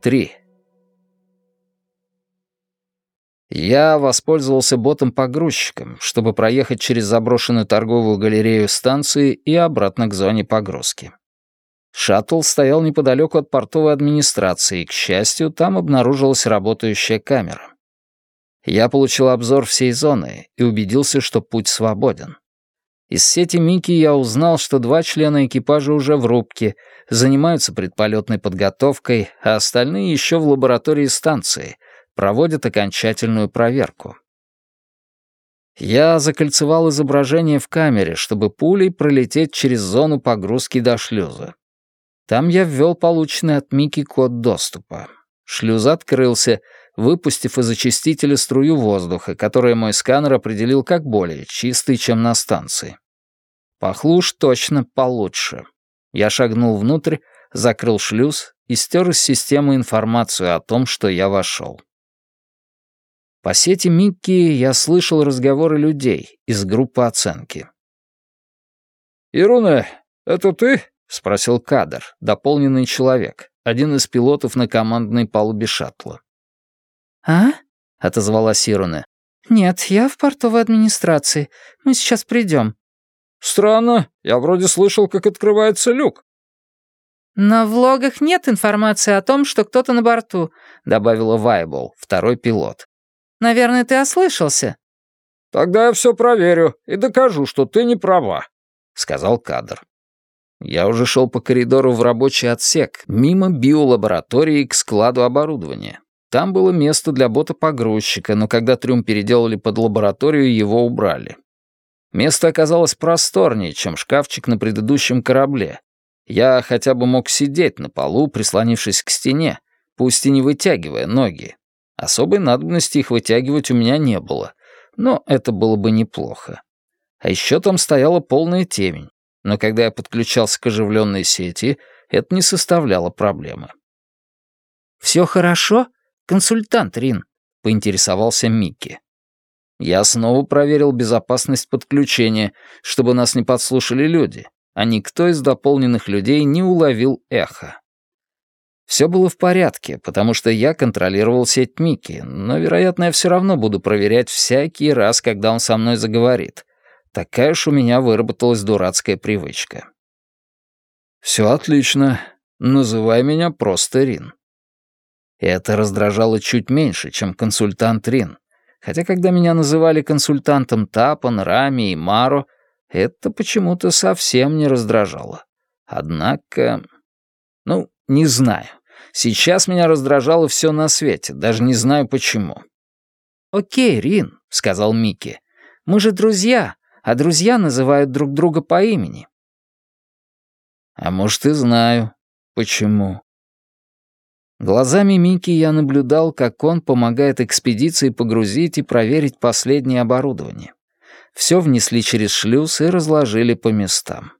3. Я воспользовался ботом-погрузчиком, чтобы проехать через заброшенную торговую галерею станции и обратно к зоне погрузки. Шаттл стоял неподалеку от портовой администрации, и, к счастью, там обнаружилась работающая камера. Я получил обзор всей зоны и убедился, что путь свободен. Из сети Мики я узнал, что два члена экипажа уже в рубке, занимаются предполетной подготовкой, а остальные еще в лаборатории станции, проводят окончательную проверку. Я закольцевал изображение в камере, чтобы пулей пролететь через зону погрузки до шлюза. Там я ввел полученный от Мики код доступа. Шлюз открылся, выпустив из очистителя струю воздуха, которую мой сканер определил как более чистый, чем на станции. Пахло уж точно получше. Я шагнул внутрь, закрыл шлюз и стер из системы информацию о том, что я вошел. По сети Микки я слышал разговоры людей из группы оценки. «Ируна, это ты?» — спросил кадр, дополненный человек, один из пилотов на командной палубе шаттла. «А?» — отозвалась Ируна. «Нет, я в портовой администрации. Мы сейчас придем». «Странно. Я вроде слышал, как открывается люк». «На влогах нет информации о том, что кто-то на борту», — добавила Вайбл, второй пилот. «Наверное, ты ослышался». «Тогда я все проверю и докажу, что ты не права», — сказал кадр. Я уже шел по коридору в рабочий отсек, мимо биолаборатории к складу оборудования. Там было место для бота-погрузчика, но когда трюм переделали под лабораторию, его убрали. Место оказалось просторнее, чем шкафчик на предыдущем корабле. Я хотя бы мог сидеть на полу, прислонившись к стене, пусть и не вытягивая ноги. Особой надобности их вытягивать у меня не было, но это было бы неплохо. А еще там стояла полная темень, но когда я подключался к оживленной сети, это не составляло проблемы. «Все хорошо?» «Консультант, Рин», — поинтересовался Микки. Я снова проверил безопасность подключения, чтобы нас не подслушали люди, а никто из дополненных людей не уловил эхо. Все было в порядке, потому что я контролировал сеть Микки, но, вероятно, я все равно буду проверять всякий раз, когда он со мной заговорит. Такая уж у меня выработалась дурацкая привычка. «Все отлично. Называй меня просто Рин». Это раздражало чуть меньше, чем консультант Рин. Хотя когда меня называли консультантом Тапан, Рами и Маро, это почему-то совсем не раздражало. Однако... Ну, не знаю. Сейчас меня раздражало все на свете, даже не знаю почему. «Окей, Рин», — сказал Микки. «Мы же друзья, а друзья называют друг друга по имени». «А может, и знаю, почему». Глазами Мики я наблюдал, как он помогает экспедиции погрузить и проверить последнее оборудование. Все внесли через шлюз и разложили по местам.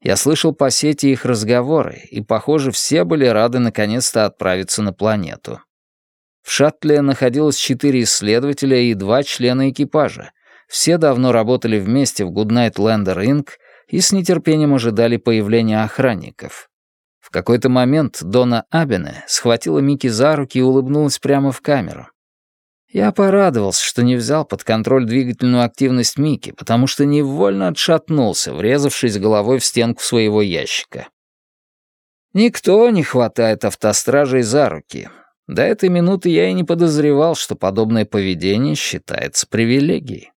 Я слышал по сети их разговоры, и, похоже, все были рады наконец-то отправиться на планету. В шаттле находилось четыре исследователя и два члена экипажа. Все давно работали вместе в Goodnight Lander Inc. и с нетерпением ожидали появления охранников какой-то момент Дона Абене схватила Микки за руки и улыбнулась прямо в камеру. Я порадовался, что не взял под контроль двигательную активность Микки, потому что невольно отшатнулся, врезавшись головой в стенку своего ящика. Никто не хватает автостражей за руки. До этой минуты я и не подозревал, что подобное поведение считается привилегией.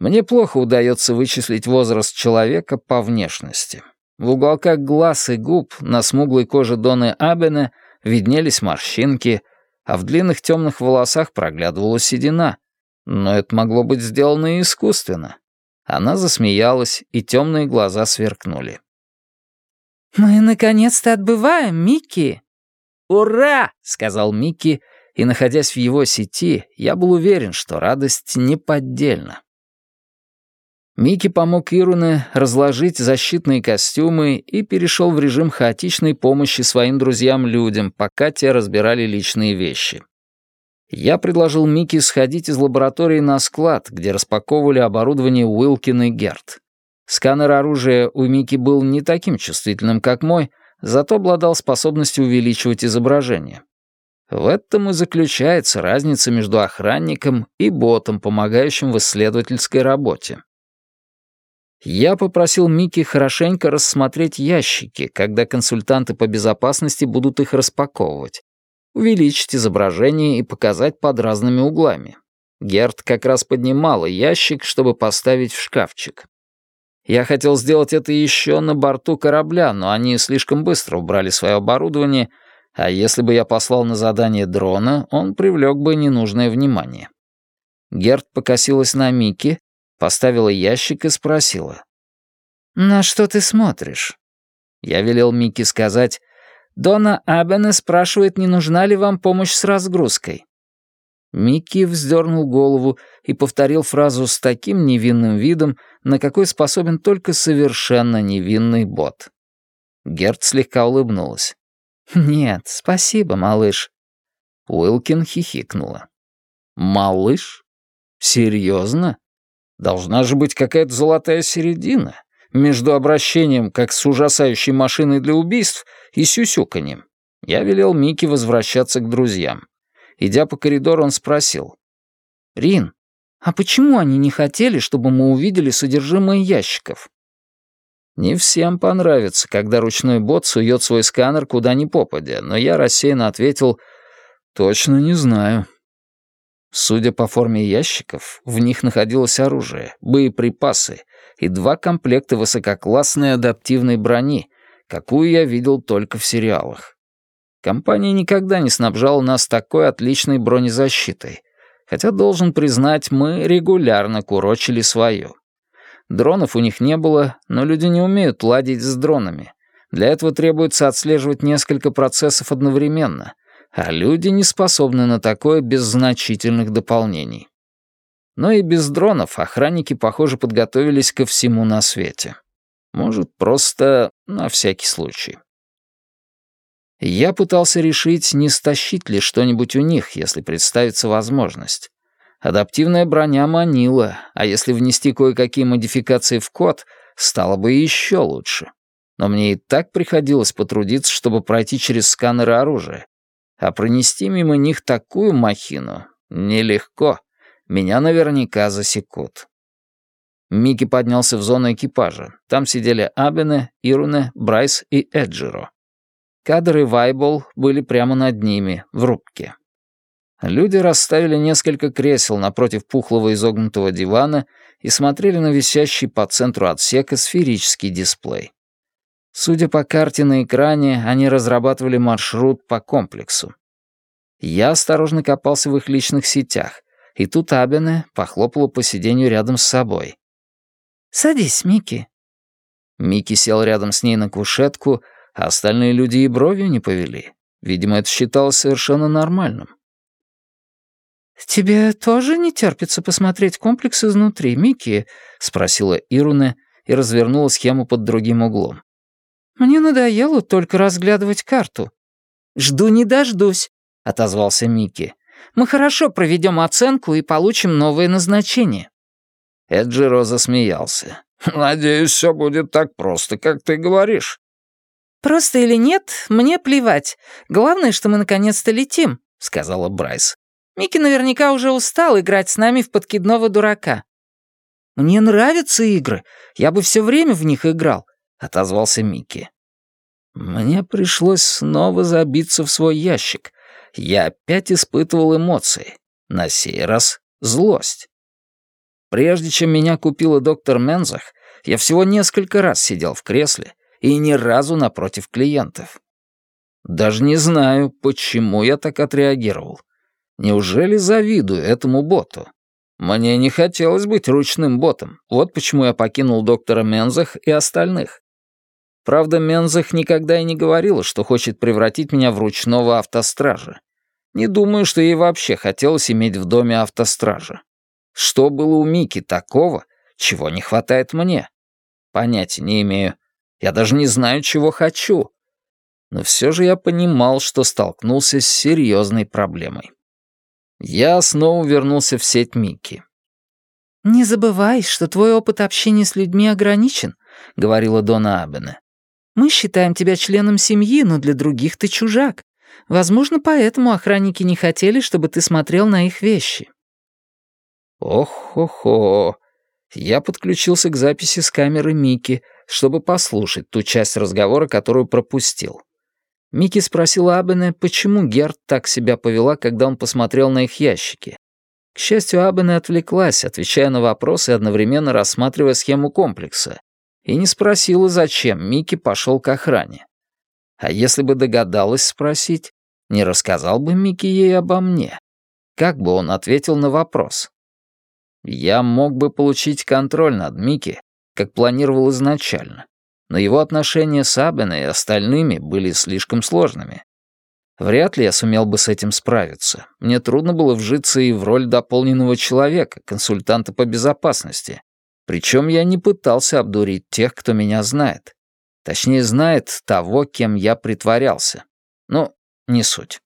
Мне плохо удается вычислить возраст человека по внешности. В уголках глаз и губ на смуглой коже Доны Абена виднелись морщинки, а в длинных темных волосах проглядывала седина. Но это могло быть сделано искусственно. Она засмеялась, и темные глаза сверкнули. «Мы наконец-то отбываем, Микки!» «Ура!» — сказал Микки, и, находясь в его сети, я был уверен, что радость неподдельна. Микки помог Ируне разложить защитные костюмы и перешел в режим хаотичной помощи своим друзьям-людям, пока те разбирали личные вещи. Я предложил Микки сходить из лаборатории на склад, где распаковывали оборудование Уилкин и Герт. Сканер оружия у Микки был не таким чувствительным, как мой, зато обладал способностью увеличивать изображение. В этом и заключается разница между охранником и ботом, помогающим в исследовательской работе. Я попросил Микки хорошенько рассмотреть ящики, когда консультанты по безопасности будут их распаковывать, увеличить изображение и показать под разными углами. Герт как раз поднимала ящик, чтобы поставить в шкафчик. Я хотел сделать это еще на борту корабля, но они слишком быстро убрали свое оборудование, а если бы я послал на задание дрона, он привлек бы ненужное внимание. Герт покосилась на Микки, поставила ящик и спросила. «На что ты смотришь?» Я велел Микки сказать, «Дона Абене спрашивает, не нужна ли вам помощь с разгрузкой». Микки вздернул голову и повторил фразу с таким невинным видом, на какой способен только совершенно невинный бот. Герт слегка улыбнулась. «Нет, спасибо, малыш». Уилкин хихикнула. «Малыш? Серьезно? Должна же быть какая-то золотая середина между обращением, как с ужасающей машиной для убийств, и сюсюканьем. Я велел Микки возвращаться к друзьям. Идя по коридору, он спросил. «Рин, а почему они не хотели, чтобы мы увидели содержимое ящиков?» Не всем понравится, когда ручной бот сует свой сканер куда ни попадя, но я рассеянно ответил «Точно не знаю». Судя по форме ящиков, в них находилось оружие, боеприпасы и два комплекта высококлассной адаптивной брони, какую я видел только в сериалах. Компания никогда не снабжала нас такой отличной бронезащитой, хотя, должен признать, мы регулярно курочили свое. Дронов у них не было, но люди не умеют ладить с дронами. Для этого требуется отслеживать несколько процессов одновременно, а люди не способны на такое без значительных дополнений. Но и без дронов охранники, похоже, подготовились ко всему на свете. Может, просто на всякий случай. Я пытался решить, не стащить ли что-нибудь у них, если представится возможность. Адаптивная броня манила, а если внести кое-какие модификации в код, стало бы еще лучше. Но мне и так приходилось потрудиться, чтобы пройти через сканеры оружия, а пронести мимо них такую махину нелегко. Меня наверняка засекут. Микки поднялся в зону экипажа. Там сидели Абене, Ируне, Брайс и Эджиро. Кадр и Вайбл были прямо над ними, в рубке. Люди расставили несколько кресел напротив пухлого изогнутого дивана и смотрели на висящий по центру отсека сферический дисплей. Судя по карте на экране, они разрабатывали маршрут по комплексу. Я осторожно копался в их личных сетях, и тут Абене похлопала по сиденью рядом с собой. «Садись, Микки». Микки сел рядом с ней на кушетку, а остальные люди и бровью не повели. Видимо, это считалось совершенно нормальным. «Тебе тоже не терпится посмотреть комплекс изнутри, Микки?» — спросила Ируне и развернула схему под другим углом. «Мне надоело только разглядывать карту». «Жду не дождусь», — отозвался Микки. «Мы хорошо проведем оценку и получим новое назначение». Эджиро засмеялся. «Надеюсь, все будет так просто, как ты говоришь». «Просто или нет, мне плевать. Главное, что мы наконец-то летим», — сказала Брайс. «Микки наверняка уже устал играть с нами в подкидного дурака». «Мне нравятся игры. Я бы все время в них играл отозвался Микки. Мне пришлось снова забиться в свой ящик. Я опять испытывал эмоции. На сей раз злость. Прежде чем меня купила доктор Мензах, я всего несколько раз сидел в кресле и ни разу напротив клиентов. Даже не знаю, почему я так отреагировал. Неужели завидую этому боту? Мне не хотелось быть ручным ботом. Вот почему я покинул доктора Мензах и остальных. Правда, Мензах никогда и не говорила, что хочет превратить меня в ручного автостража. Не думаю, что ей вообще хотелось иметь в доме автостража. Что было у Мики такого, чего не хватает мне? Понятия не имею. Я даже не знаю, чего хочу. Но все же я понимал, что столкнулся с серьезной проблемой. Я снова вернулся в сеть Мики. «Не забывай, что твой опыт общения с людьми ограничен», — говорила Дона Абене. Мы считаем тебя членом семьи, но для других ты чужак. Возможно, поэтому охранники не хотели, чтобы ты смотрел на их вещи». «Ох-хо-хо». Я подключился к записи с камеры Мики, чтобы послушать ту часть разговора, которую пропустил. Микки спросила Абене, почему Герт так себя повела, когда он посмотрел на их ящики. К счастью, Абене отвлеклась, отвечая на вопросы и одновременно рассматривая схему комплекса, и не спросила, зачем Микки пошел к охране. А если бы догадалась спросить, не рассказал бы Микки ей обо мне? Как бы он ответил на вопрос? Я мог бы получить контроль над Микки, как планировал изначально, но его отношения с Абеной и остальными были слишком сложными. Вряд ли я сумел бы с этим справиться. Мне трудно было вжиться и в роль дополненного человека, консультанта по безопасности. Причем я не пытался обдурить тех, кто меня знает. Точнее, знает того, кем я притворялся. Ну, не суть.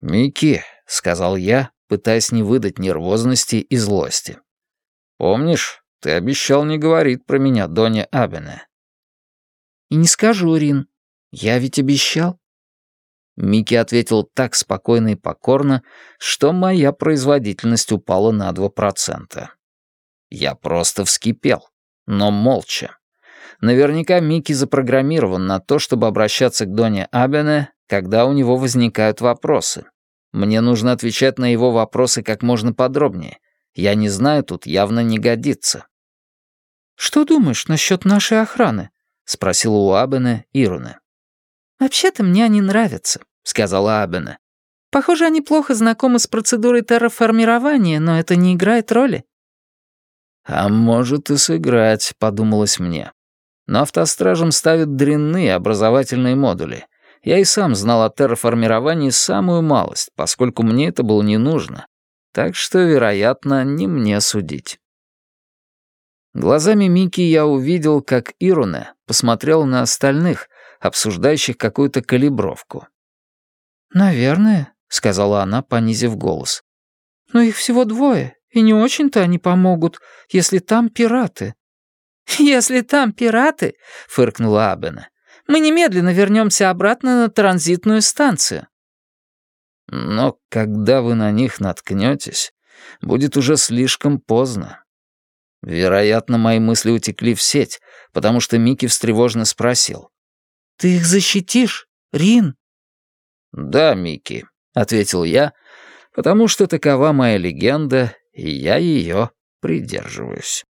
«Микки», — сказал я, пытаясь не выдать нервозности и злости. «Помнишь, ты обещал не говорить про меня, Доня Абене». «И не скажу, Рин. Я ведь обещал». Микки ответил так спокойно и покорно, что моя производительность упала на 2%. Я просто вскипел, но молча. Наверняка Микки запрограммирован на то, чтобы обращаться к Доне Абене, когда у него возникают вопросы. Мне нужно отвечать на его вопросы как можно подробнее. Я не знаю, тут явно не годится. «Что думаешь насчет нашей охраны?» — спросила у Абена Ируна. «Вообще-то мне они нравятся», — сказала Абена. «Похоже, они плохо знакомы с процедурой терраформирования, но это не играет роли». «А может и сыграть», — подумалось мне. Но автостражам ставят дрянные образовательные модули — я и сам знал о терраформировании самую малость, поскольку мне это было не нужно. Так что, вероятно, не мне судить. Глазами Мики я увидел, как Ируне посмотрел на остальных, обсуждающих какую-то калибровку. «Наверное», — сказала она, понизив голос. «Но их всего двое, и не очень-то они помогут, если там пираты». «Если там пираты», — фыркнула Абена, мы немедленно вернемся обратно на транзитную станцию». «Но когда вы на них наткнетесь, будет уже слишком поздно». Вероятно, мои мысли утекли в сеть, потому что Микки встревоженно спросил. «Ты их защитишь, Рин?» «Да, Микки», — ответил я, потому что такова моя легенда, и я ее придерживаюсь.